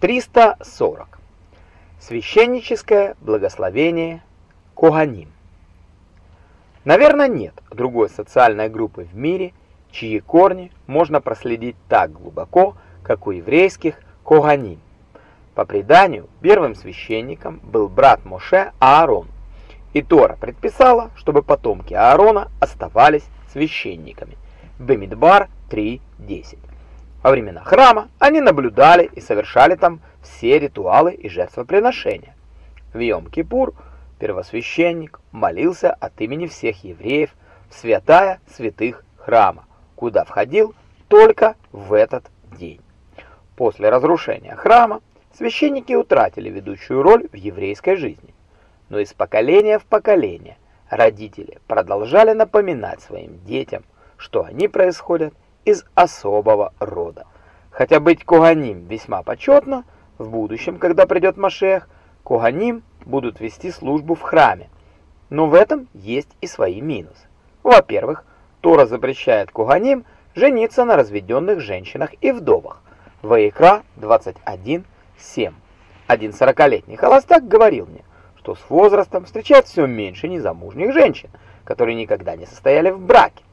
340. Священническое благословение Коганим. Наверное, нет другой социальной группы в мире, чьи корни можно проследить так глубоко, как у еврейских Коганим. По преданию, первым священником был брат Моше Аарон, и Тора предписала, чтобы потомки Аарона оставались священниками. Бемидбар 3.10. Во времена храма они наблюдали и совершали там все ритуалы и жертвоприношения. В Йом-Кипур первосвященник молился от имени всех евреев в святая святых храма, куда входил только в этот день. После разрушения храма священники утратили ведущую роль в еврейской жизни, но из поколения в поколение родители продолжали напоминать своим детям, что они происходят из особого рода. Хотя быть Коганим весьма почетно, в будущем, когда придет Машех, Коганим будут вести службу в храме. Но в этом есть и свои минусы. Во-первых, Тора запрещает Коганим жениться на разведенных женщинах и вдовах. Ваикра 21.7. Один сорокалетний холостяк говорил мне, что с возрастом встречает все меньше незамужних женщин, которые никогда не состояли в браке.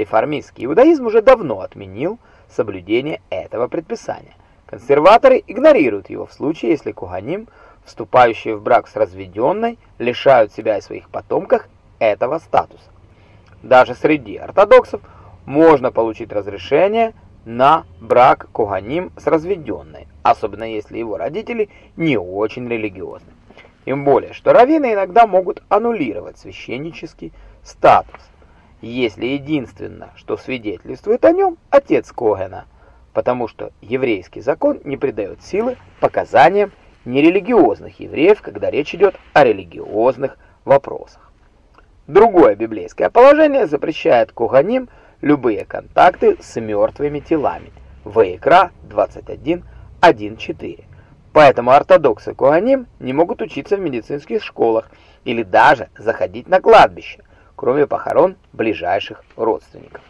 Реформистский иудаизм уже давно отменил соблюдение этого предписания. Консерваторы игнорируют его в случае, если куганим, вступающие в брак с разведенной, лишают себя и своих потомков этого статуса. Даже среди ортодоксов можно получить разрешение на брак куганим с разведенной, особенно если его родители не очень религиозны. Тем более, что раввины иногда могут аннулировать священнический статус если единственное, что свидетельствует о нем, отец Когена, потому что еврейский закон не придает силы показаниям нерелигиозных евреев, когда речь идет о религиозных вопросах. Другое библейское положение запрещает Коганим любые контакты с мертвыми телами. Ваикра 21.1.4. Поэтому ортодоксы Коганим не могут учиться в медицинских школах или даже заходить на кладбище, кроме похорон ближайших родственников.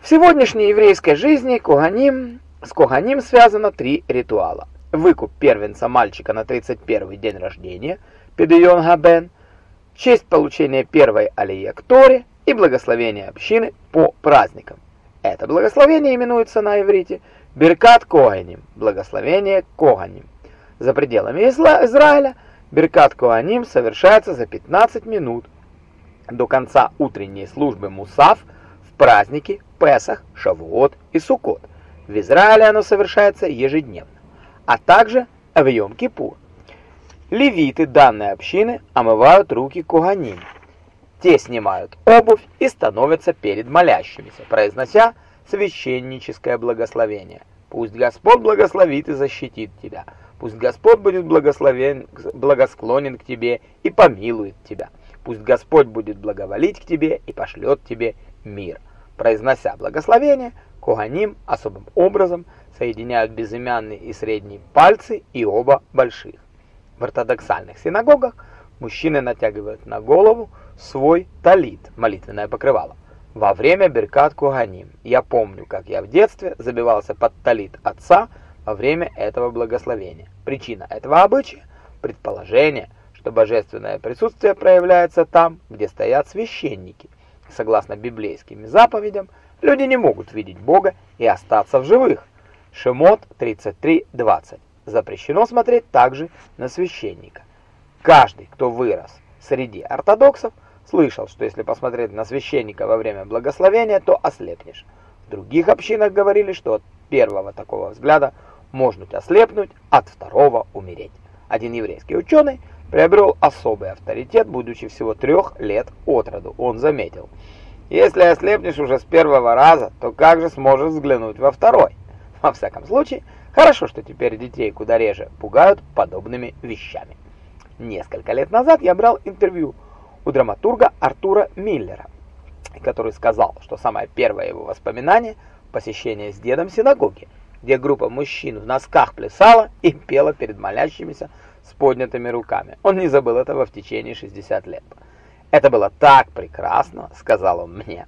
В сегодняшней еврейской жизни Коганим, с Коганим связано три ритуала. Выкуп первенца мальчика на 31-й день рождения, Педион Габен, честь получения первой алии к Торе и благословение общины по праздникам. Это благословение именуется на иврите Беркат Коганим, благословение Коганим. За пределами Израиля Беркат Коганим совершается за 15 минут до конца утренней службы Мусав в праздники Песах, Шавуот и Суккот. В Израиле оно совершается ежедневно, а также в Йом-Кипур. Левиты данной общины омывают руки Коганим. Те снимают обувь и становятся перед молящимися, произнося священническое благословение. Пусть Господь благословит и защитит тебя. Пусть Господь будет благословен, благосклонен к тебе и помилует тебя. Пусть Господь будет благоволить к тебе и пошлет тебе мир. Произнося благословение, Коганим особым образом соединяют безымянный и средний пальцы и оба больших. В ортодоксальных синагогах мужчины натягивают на голову свой талит, молитвенное покрывало. Во время Беркат Коганим я помню, как я в детстве забивался под талит отца во время этого благословения. Причина этого обычая – предположение – что божественное присутствие проявляется там, где стоят священники. Согласно библейским заповедям, люди не могут видеть Бога и остаться в живых. Шемот 33.20. Запрещено смотреть также на священника. Каждый, кто вырос среди ортодоксов, слышал, что если посмотреть на священника во время благословения, то ослепнешь. В других общинах говорили, что от первого такого взгляда можно ослепнуть, от второго умереть. Один еврейский ученый приобрел особый авторитет, будучи всего трех лет от роду. Он заметил, если ослепнешь уже с первого раза, то как же сможешь взглянуть во второй? Во всяком случае, хорошо, что теперь детей куда реже пугают подобными вещами. Несколько лет назад я брал интервью у драматурга Артура Миллера, который сказал, что самое первое его воспоминание – посещение с дедом синагоги, где группа мужчин в носках плясала и пела перед молящимися с поднятыми руками. Он не забыл этого в течение 60 лет. «Это было так прекрасно», — сказал он мне.